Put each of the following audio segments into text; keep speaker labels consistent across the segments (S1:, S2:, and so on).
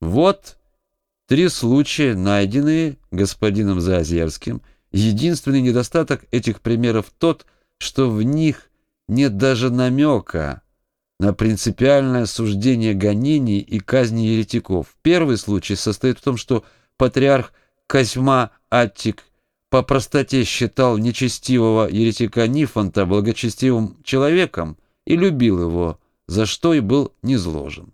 S1: Вот три случая, найденные господином Заозерским. Единственный недостаток этих примеров тот, что в них нет даже намека на принципиальное суждение гонений и казни еретиков. Первый случай состоит в том, что патриарх Козьма Аттик по простоте считал нечестивого еретика Нифонта благочестивым человеком и любил его, за что и был низложен.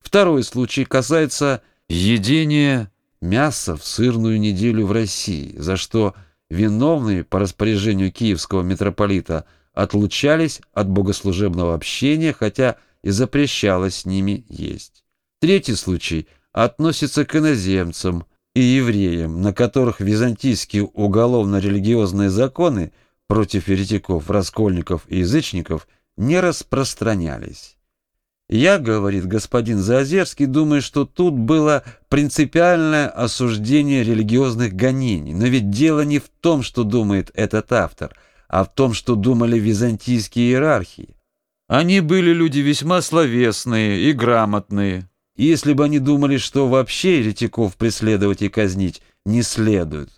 S1: Второй случай касается едения мяса в сырную неделю в России, за что виновные по распоряжению киевского митрополита отлучались от богослужебного общения, хотя и запрещалось с ними есть. Третий случай относится к иноземцам и евреям, на которых византийские уголовно-религиозные законы против еретиков, раскольников и язычников не распространялись. Я, говорит господин Заозерский, думаю, что тут было принципиальное осуждение религиозных гонений. Но ведь дело не в том, что думает этот автор, а в том, что думали византийские иерархии. Они были люди весьма словесные и грамотные. И если бы они думали, что вообще еретиков преследовать и казнить не следует,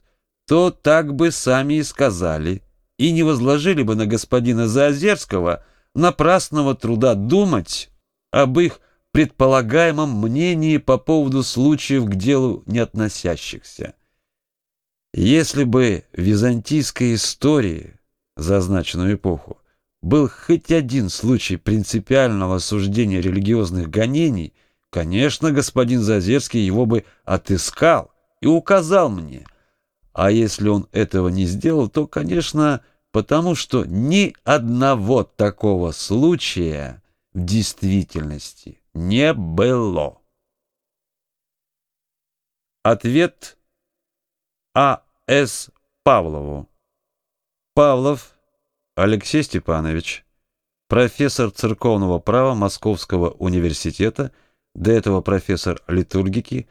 S1: то так бы сами и сказали, и не возложили бы на господина Заозерского напрасного труда думать, об их предполагаемом мнении по поводу случаев к делу не относящихся. Если бы в византийской истории за означенную эпоху был хоть один случай принципиального осуждения религиозных гонений, конечно, господин Зазерский его бы отыскал и указал мне. А если он этого не сделал, то, конечно, потому что ни одного такого случая в действительности не было. Ответ А.С. Павлову. Павлов Алексей Степанович, профессор церковного права Московского университета, до этого профессор литургики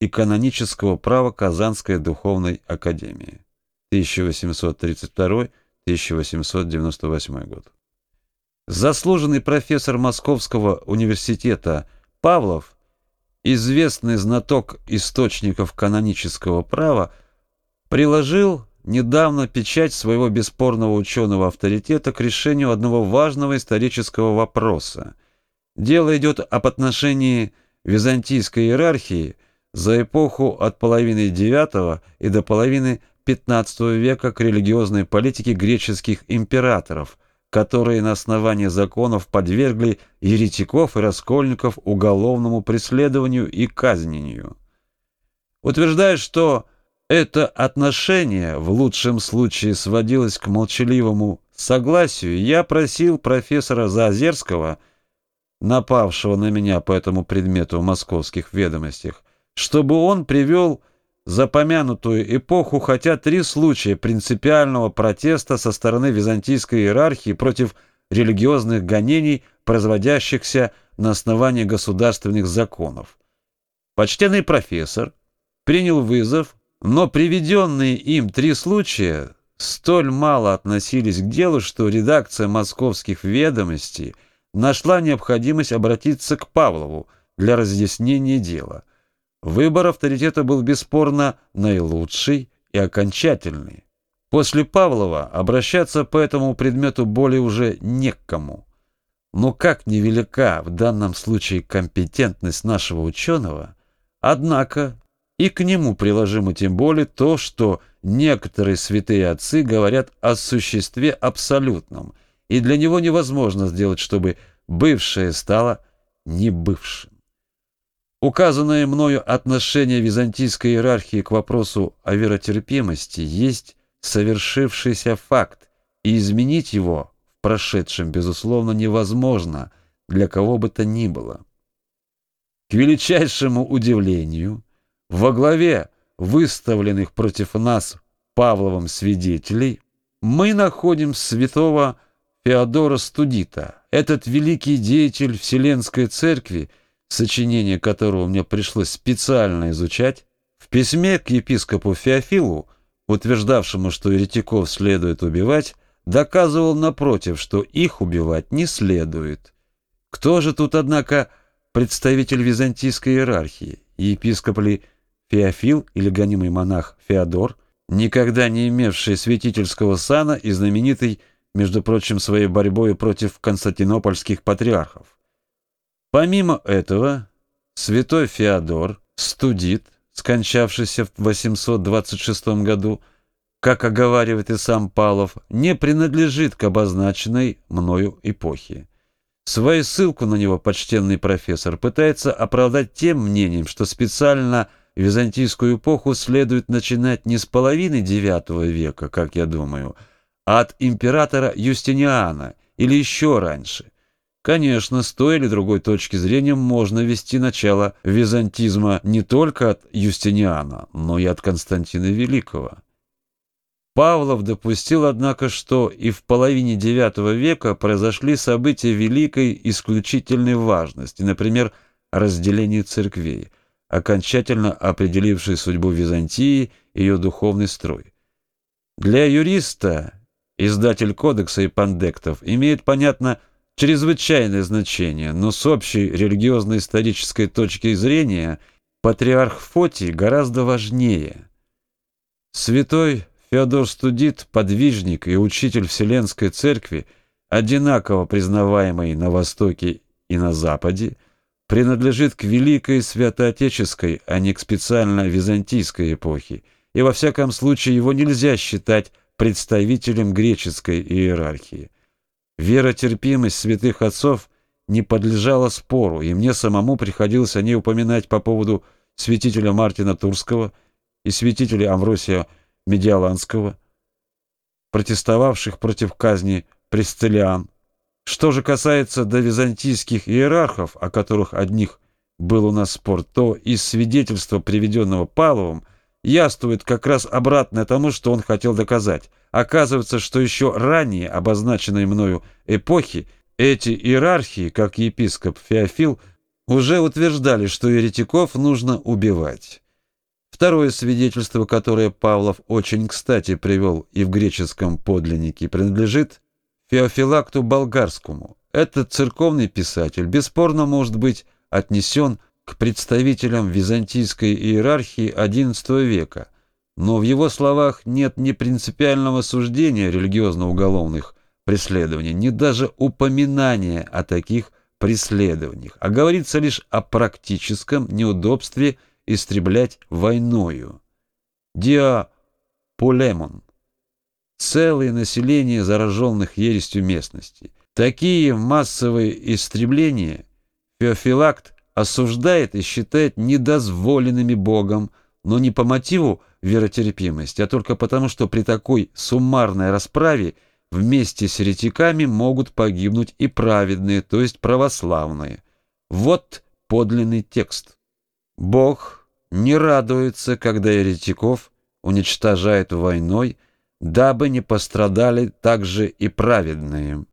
S1: и канонического права Казанской духовной академии. 1832-1898 год. Заслуженный профессор Московского университета Павлов, известный знаток источников канонического права, приложил недавно печать своего бесспорного ученого авторитета к решению одного важного исторического вопроса. Дело идет об отношении византийской иерархии за эпоху от половины IX и до половины XV века к религиозной политике греческих императоров – которые на основании законов подвергли еретиков и раскольников уголовному преследованию и казнению. Утверждает, что это отношение в лучшем случае сводилось к молчаливому согласию, я просил профессора Заозерского, напавшего на меня по этому предмету в московских ведомостях, чтобы он привел за помянутую эпоху хотя три случая принципиального протеста со стороны византийской иерархии против религиозных гонений, производящихся на основании государственных законов. Почтенный профессор принял вызов, но приведенные им три случая столь мало относились к делу, что редакция московских ведомостей нашла необходимость обратиться к Павлову для разъяснения дела. Выбор авторитета был бесспорно наилучший и окончательный. После Павлова обращаться по этому предмету более уже не к кому. Но как невелика в данном случае компетентность нашего ученого, однако и к нему приложимо тем более то, что некоторые святые отцы говорят о существе абсолютном, и для него невозможно сделать, чтобы бывшее стало небывшим. Указанное мною отношение византийской иерархии к вопросу о веротерпимости есть совершившийся факт, и изменить его в прошедшем, безусловно, невозможно для кого бы то ни было. К величайшему удивлению, во главе выставленных против нас Павловым свидетелей мы находим святого Феодора Студита. Этот великий деятель Вселенской Церкви – сочинение которого мне пришлось специально изучать, в письме к епископу Феофилу, утверждавшему, что еретиков следует убивать, доказывал напротив, что их убивать не следует. Кто же тут, однако, представитель византийской иерархии, епископ ли Феофил или гонимый монах Феодор, никогда не имевший святительского сана и знаменитый, между прочим, своей борьбой против константинопольских патриархов. Помимо этого, святой Феодор, студит, скончавшийся в 826 году, как оговаривает и сам Павлов, не принадлежит к обозначенной мною эпохе. Свою ссылку на него почтенный профессор пытается оправдать тем мнением, что специально византийскую эпоху следует начинать не с половины IX века, как я думаю, а от императора Юстиниана или еще раньше. Конечно, с той или другой точки зрения можно вести начало византизма не только от Юстиниана, но и от Константина Великого. Павлов допустил, однако, что и в половине IX века произошли события великой исключительной важности, например, разделение церквей, окончательно определившие судьбу Византии и ее духовный строй. Для юриста, издатель кодекса и пандектов, имеет, понятно, чрезвычайное значение, но с общей религиозно-исторической точки зрения патриарх Фотий гораздо важнее. Святой Феодор Студит, подвижник и учитель Вселенской Церкви, одинаково признаваемый на Востоке и на Западе, принадлежит к Великой Святоотеческой, а не к специально византийской эпохе, и во всяком случае его нельзя считать представителем греческой иерархии. Веротерпимость святых отцов не подлежала спору, и мне самому приходилось о ней упоминать по поводу святителя Мартина Турского и святителя Амвросия Медиаланского, протестовавших против казни пресцелиан. Что же касается до византийских иерархов, о которых одних был у нас спор, то из свидетельства, приведенного Павловым, яствует как раз обратное тому, что он хотел доказать. Оказывается, что еще ранее обозначенной мною эпохи эти иерархии, как епископ Феофил, уже утверждали, что еретиков нужно убивать. Второе свидетельство, которое Павлов очень кстати привел и в греческом подлиннике, принадлежит Феофилакту Болгарскому. Этот церковный писатель бесспорно может быть отнесен к представителям византийской иерархии XI века, но в его словах нет ни принципиального суждения религиозно-уголовных преследований, ни даже упоминания о таких преследованиях, а говорится лишь о практическом неудобстве истреблять войною. Диа полемон. Целое население зараженных ересью местностей. Такие массовые истребления Феофилакт осуждает и считает недозволенными Богом, но не по мотиву веротерпимости, а только потому, что при такой суммарной расправе вместе с еретиками могут погибнуть и праведные, то есть православные. Вот подлинный текст. Бог не радуется, когда еретиков уничтожает войной, дабы не пострадали также и праведные.